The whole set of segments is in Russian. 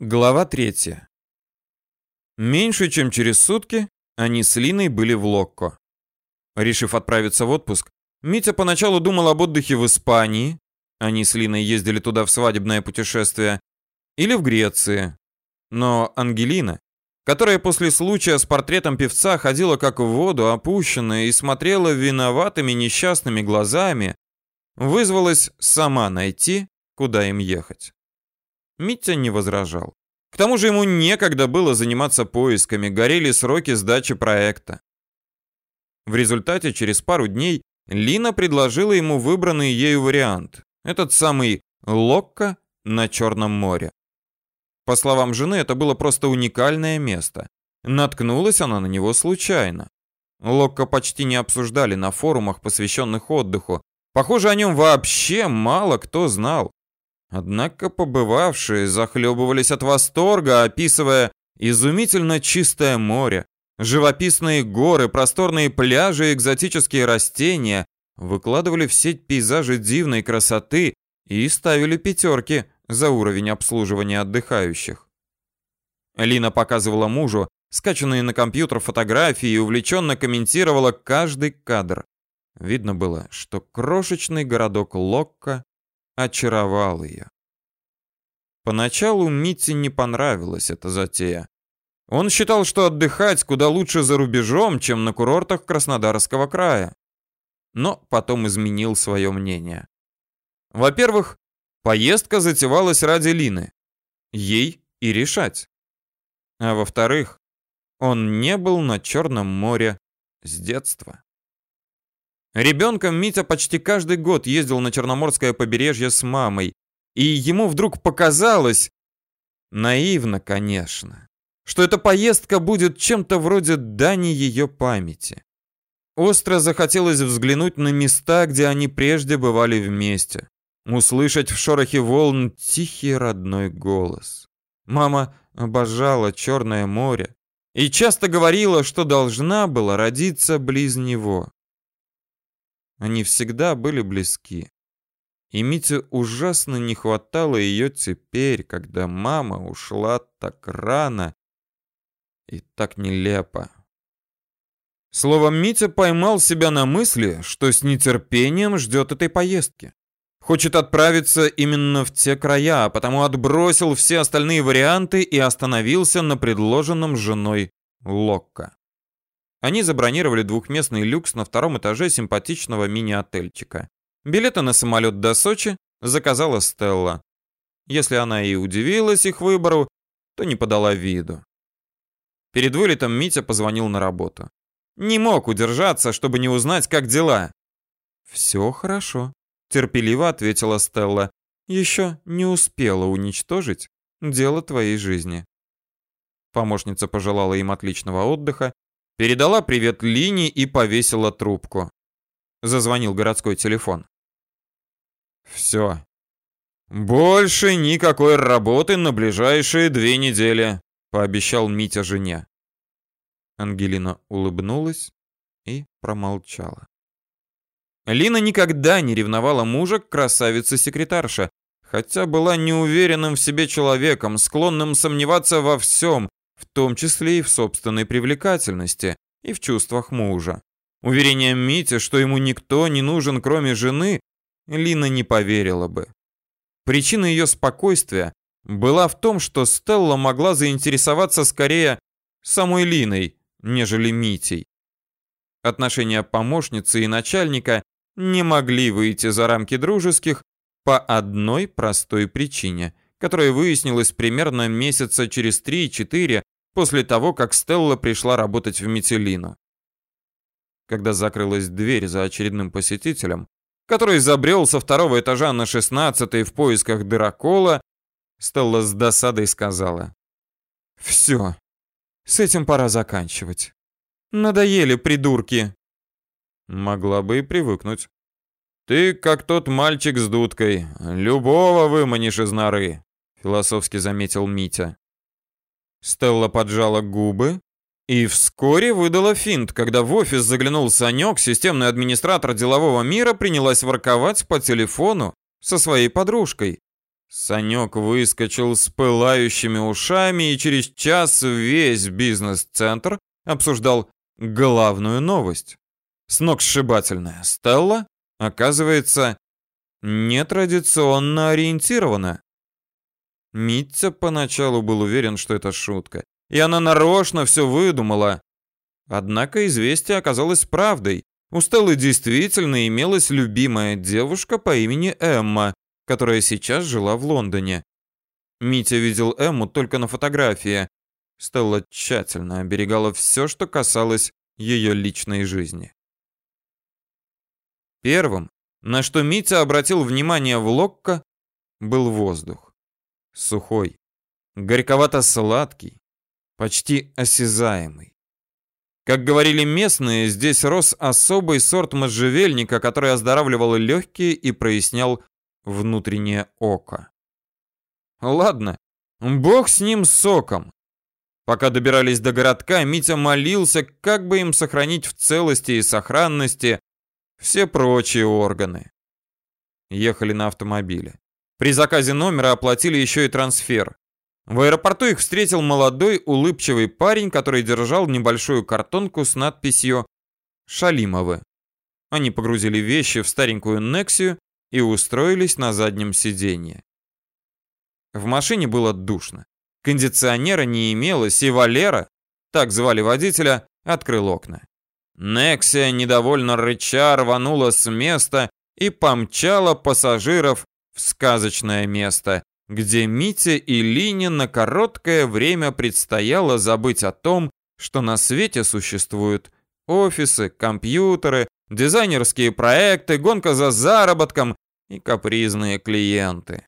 Глава третья. Меньше чем через сутки они с Линой были в Локко. Решив отправиться в отпуск, Митя поначалу думал об отдыхе в Испании, они с Линой ездили туда в свадебное путешествие, или в Греции. Но Ангелина, которая после случая с портретом певца ходила как в воду опущенная и смотрела виноватыми несчастными глазами, вызвалась сама найти, куда им ехать. Митя не возражал. К тому же ему некогда было заниматься поисками, горели сроки сдачи проекта. В результате через пару дней Лина предложила ему выбранный ею вариант. Этот самый Локко на Черном море. По словам жены, это было просто уникальное место. Наткнулась она на него случайно. Локко почти не обсуждали на форумах, посвященных отдыху. Похоже, о нем вообще мало кто знал. Однако побывавшие захлебывались от восторга, описывая изумительно чистое море, живописные горы, просторные пляжи экзотические растения, выкладывали в сеть пейзажи дивной красоты и ставили пятерки за уровень обслуживания отдыхающих. Лина показывала мужу скачанные на компьютер фотографии и увлеченно комментировала каждый кадр. Видно было, что крошечный городок Локко очаровал ее. Поначалу Мите не понравилась эта затея. Он считал, что отдыхать куда лучше за рубежом, чем на курортах Краснодарского края. Но потом изменил свое мнение. Во-первых, поездка затевалась ради Лины. Ей и решать. А во-вторых, он не был на Черном море с детства. Ребенком Митя почти каждый год ездил на Черноморское побережье с мамой, и ему вдруг показалось, наивно, конечно, что эта поездка будет чем-то вроде дани ее памяти. Остро захотелось взглянуть на места, где они прежде бывали вместе, услышать в шорохе волн тихий родной голос. Мама обожала Черное море и часто говорила, что должна была родиться близ него. Они всегда были близки. И Мите ужасно не хватало ее теперь, когда мама ушла так рано и так нелепо. Словом, Митя поймал себя на мысли, что с нетерпением ждет этой поездки. Хочет отправиться именно в те края, а потому отбросил все остальные варианты и остановился на предложенном женой Локко. Они забронировали двухместный люкс на втором этаже симпатичного мини-отельчика. Билеты на самолет до Сочи заказала Стелла. Если она и удивилась их выбору, то не подала виду. Перед вылетом Митя позвонил на работу. Не мог удержаться, чтобы не узнать, как дела. «Все хорошо», — терпеливо ответила Стелла. «Еще не успела уничтожить дело твоей жизни». Помощница пожелала им отличного отдыха Передала привет Лине и повесила трубку. Зазвонил городской телефон. Все. Больше никакой работы на ближайшие две недели, пообещал Митя жене. Ангелина улыбнулась и промолчала. Лина никогда не ревновала мужа к красавице-секретарше, хотя была неуверенным в себе человеком, склонным сомневаться во всем, в том числе и в собственной привлекательности, и в чувствах мужа. Уверением Мити, что ему никто не нужен, кроме жены, Лина не поверила бы. Причина ее спокойствия была в том, что Стелла могла заинтересоваться скорее самой Линой, нежели Митей. Отношения помощницы и начальника не могли выйти за рамки дружеских по одной простой причине – которая выяснилась примерно месяца через 3-4 после того, как Стелла пришла работать в Метелину. Когда закрылась дверь за очередным посетителем, который забрел со второго этажа на шестнадцатый в поисках дырокола, Стелла с досадой сказала. «Все, с этим пора заканчивать. Надоели придурки». Могла бы и привыкнуть. «Ты как тот мальчик с дудкой. Любого выманишь из норы философски заметил Митя. Стелла поджала губы и вскоре выдала финт, когда в офис заглянул Санек, системный администратор делового мира, принялась ворковать по телефону со своей подружкой. Санек выскочил с пылающими ушами, и через час весь бизнес-центр обсуждал главную новость. Сногсшибательная Стелла, оказывается, нетрадиционно ориентирована. Митя поначалу был уверен, что это шутка, и она нарочно все выдумала. Однако известие оказалось правдой. У Стеллы действительно имелась любимая девушка по имени Эмма, которая сейчас жила в Лондоне. Митя видел Эмму только на фотографии. Стелла тщательно оберегала все, что касалось ее личной жизни. Первым, на что Митя обратил внимание в Локко, был воздух. Сухой, горьковато-сладкий, почти осязаемый. Как говорили местные, здесь рос особый сорт можжевельника, который оздоравливал легкие и прояснял внутреннее око. Ладно, бог с ним соком. Пока добирались до городка, Митя молился, как бы им сохранить в целости и сохранности все прочие органы. Ехали на автомобиле. При заказе номера оплатили еще и трансфер. В аэропорту их встретил молодой, улыбчивый парень, который держал небольшую картонку с надписью «Шалимовы». Они погрузили вещи в старенькую Нексию и устроились на заднем сиденье. В машине было душно. Кондиционера не имелось, и Валера, так звали водителя, открыл окна. Нексия недовольно рыча рванула с места и помчала пассажиров в сказочное место, где Мите и Лине на короткое время предстояло забыть о том, что на свете существуют офисы, компьютеры, дизайнерские проекты, гонка за заработком и капризные клиенты.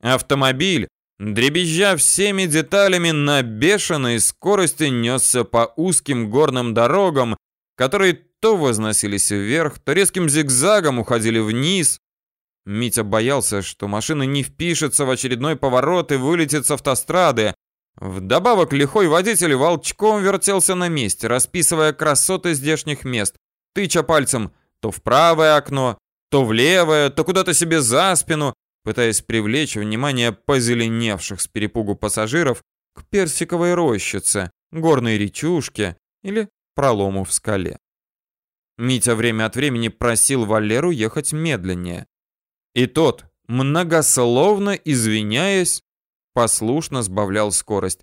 Автомобиль, дребезжа всеми деталями, на бешеной скорости несся по узким горным дорогам, которые то возносились вверх, то резким зигзагом уходили вниз, Митя боялся, что машина не впишется в очередной поворот и вылетит с автострады. Вдобавок лихой водитель волчком вертелся на месте, расписывая красоты здешних мест, тыча пальцем то в правое окно, то в левое, то куда-то себе за спину, пытаясь привлечь внимание позеленевших с перепугу пассажиров к персиковой рощице, горной речушке или пролому в скале. Митя время от времени просил Валеру ехать медленнее. И тот, многословно извиняясь, послушно сбавлял скорость.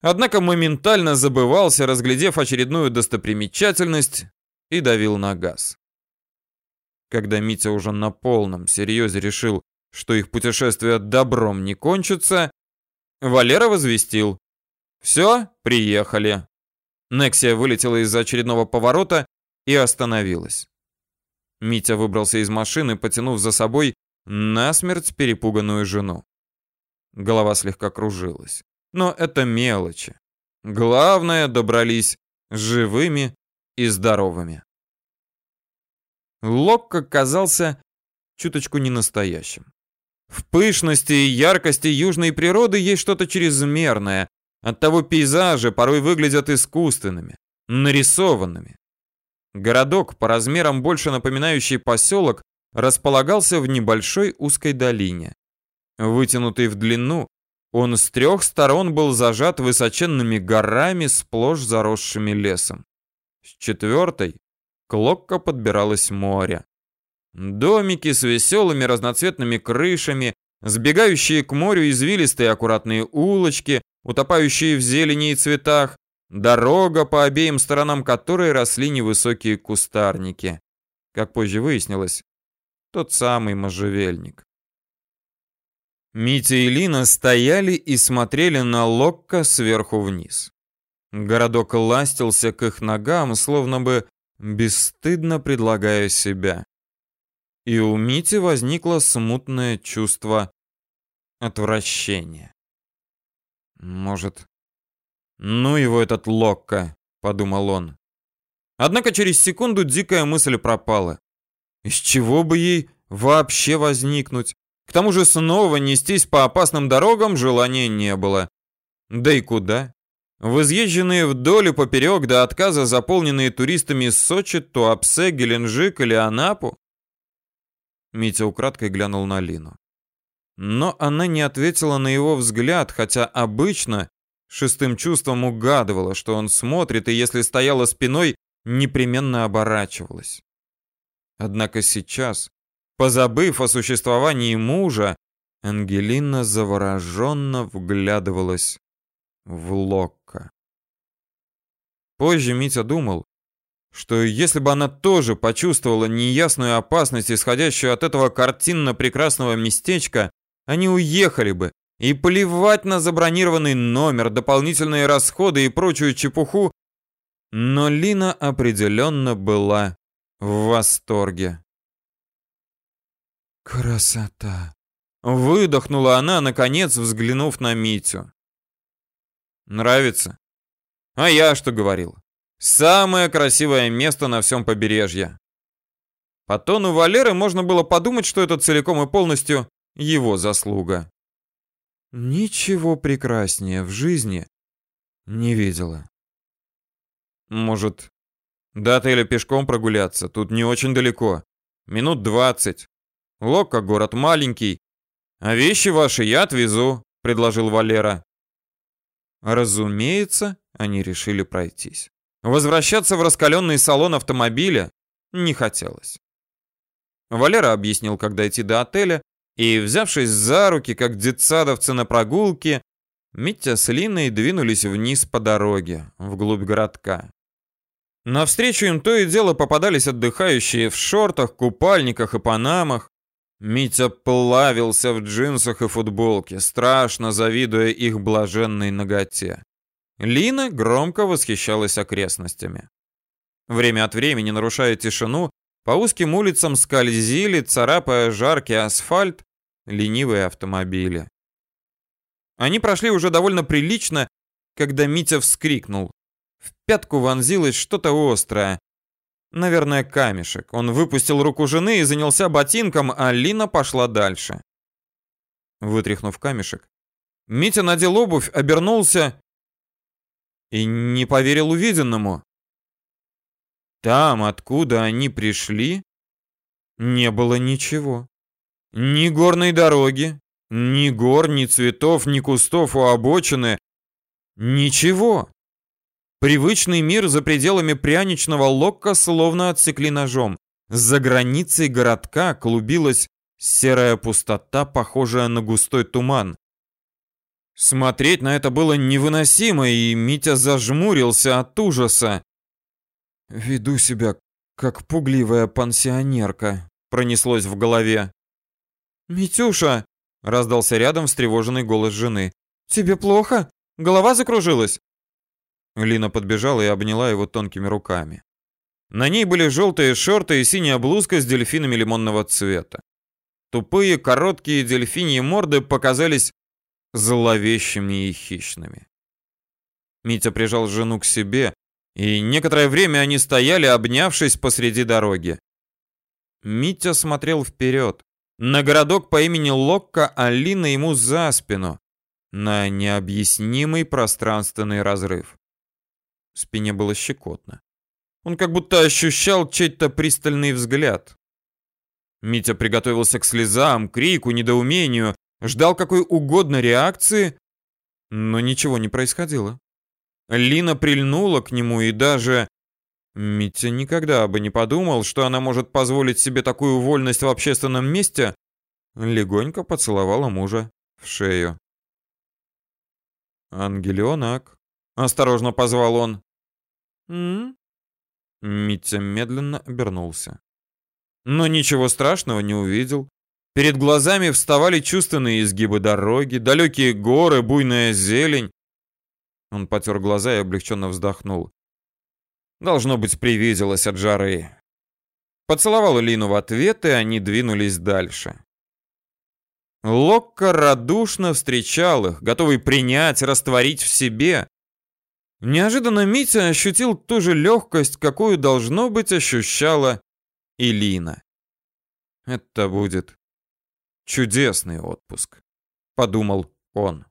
Однако моментально забывался, разглядев очередную достопримечательность, и давил на газ. Когда Митя уже на полном серьезе решил, что их путешествие добром не кончится, Валера возвестил. «Все, приехали». Нексия вылетела из очередного поворота и остановилась. Митя выбрался из машины, потянув за собой насмерть перепуганную жену. Голова слегка кружилась. Но это мелочи. Главное, добрались живыми и здоровыми. Локко казался чуточку ненастоящим. В пышности и яркости южной природы есть что-то чрезмерное. Оттого пейзажи порой выглядят искусственными, нарисованными. Городок, по размерам больше напоминающий поселок, располагался в небольшой узкой долине. Вытянутый в длину, он с трех сторон был зажат высоченными горами, сплошь заросшими лесом. С четвертой к Локко подбиралось море. Домики с веселыми разноцветными крышами, сбегающие к морю извилистые аккуратные улочки, утопающие в зелени и цветах, дорога, по обеим сторонам которой росли невысокие кустарники. Как позже выяснилось, тот самый можжевельник. Митя и Лина стояли и смотрели на Локко сверху вниз. Городок ластился к их ногам, словно бы бесстыдно предлагая себя. И у Мити возникло смутное чувство отвращения. Может, ну его этот Локко, подумал он. Однако через секунду дикая мысль пропала. Из чего бы ей вообще возникнуть? К тому же снова нестись по опасным дорогам желания не было. Да и куда? В изъезженные вдоль и поперек до отказа заполненные туристами Сочи, Туапсе, Геленджик или Анапу? Митя украдкой глянул на Лину. но она не ответила на его взгляд, хотя обычно шестым чувством угадывала, что он смотрит, и если стояла спиной, непременно оборачивалась. Однако сейчас, позабыв о существовании мужа, Ангелина завороженно вглядывалась в Локка. Позже Митя думал, что если бы она тоже почувствовала неясную опасность, исходящую от этого картинно-прекрасного местечка, они уехали бы, и плевать на забронированный номер, дополнительные расходы и прочую чепуху. Но Лина определенно была в восторге. «Красота!» Выдохнула она, наконец, взглянув на Митю. «Нравится?» «А я что говорил? Самое красивое место на всем побережье». По тону Валеры можно было подумать, что это целиком и полностью его заслуга. Ничего прекраснее в жизни не видела. Может, до отеля пешком прогуляться? Тут не очень далеко. Минут двадцать. Лока город маленький. А вещи ваши я отвезу, предложил Валера. Разумеется, они решили пройтись. Возвращаться в раскаленный салон автомобиля не хотелось. Валера объяснил, как дойти до отеля, и, взявшись за руки, как детсадовцы на прогулке, Митя с Линой двинулись вниз по дороге, вглубь городка. Навстречу им то и дело попадались отдыхающие в шортах, купальниках и панамах. Митя плавился в джинсах и футболке, страшно завидуя их блаженной ноготе. Лина громко восхищалась окрестностями. Время от времени, нарушая тишину, по узким улицам скользили, царапая жаркий асфальт, ленивые автомобили. Они прошли уже довольно прилично, когда Митя вскрикнул. В пятку вонзилось что-то острое. Наверное, камешек. Он выпустил руку жены и занялся ботинком, а Лина пошла дальше. Вытряхнув камешек, Митя надел обувь, обернулся и не поверил увиденному. Там, откуда они пришли, не было ничего. Ни горной дороги, ни гор, ни цветов, ни кустов у обочины. Ничего. Привычный мир за пределами пряничного локка словно отсекли ножом. За границей городка клубилась серая пустота, похожая на густой туман. Смотреть на это было невыносимо, и Митя зажмурился от ужаса. «Веду себя, как пугливая пансионерка», — пронеслось в голове. «Митюша!» — раздался рядом встревоженный голос жены. «Тебе плохо? Голова закружилась?» Лина подбежала и обняла его тонкими руками. На ней были желтые шорты и синяя блузка с дельфинами лимонного цвета. Тупые, короткие дельфиньи морды показались зловещими и хищными. Митя прижал жену к себе, и некоторое время они стояли, обнявшись посреди дороги. Митя смотрел вперед, на городок по имени Локка, Алина ему за спину. На необъяснимый пространственный разрыв. В спине было щекотно. Он как будто ощущал чей-то пристальный взгляд. Митя приготовился к слезам, крику, недоумению, ждал какой угодно реакции, но ничего не происходило. Лина прильнула к нему и даже Митя никогда бы не подумал, что она может позволить себе такую вольность в общественном месте, легонько поцеловала мужа в шею. «Ангелионок», — осторожно позвал он. «М?», Митя медленно обернулся. Но ничего страшного не увидел. Перед глазами вставали чувственные изгибы дороги, далекие горы, буйная зелень. Он потер глаза и облегченно вздохнул. Должно быть, привиделось от жары. Поцеловал Лину в ответ, и они двинулись дальше. Локко радушно встречал их, готовый принять, растворить в себе. Неожиданно Митя ощутил ту же легкость, какую, должно быть, ощущала и Лина. Это будет чудесный отпуск, подумал он.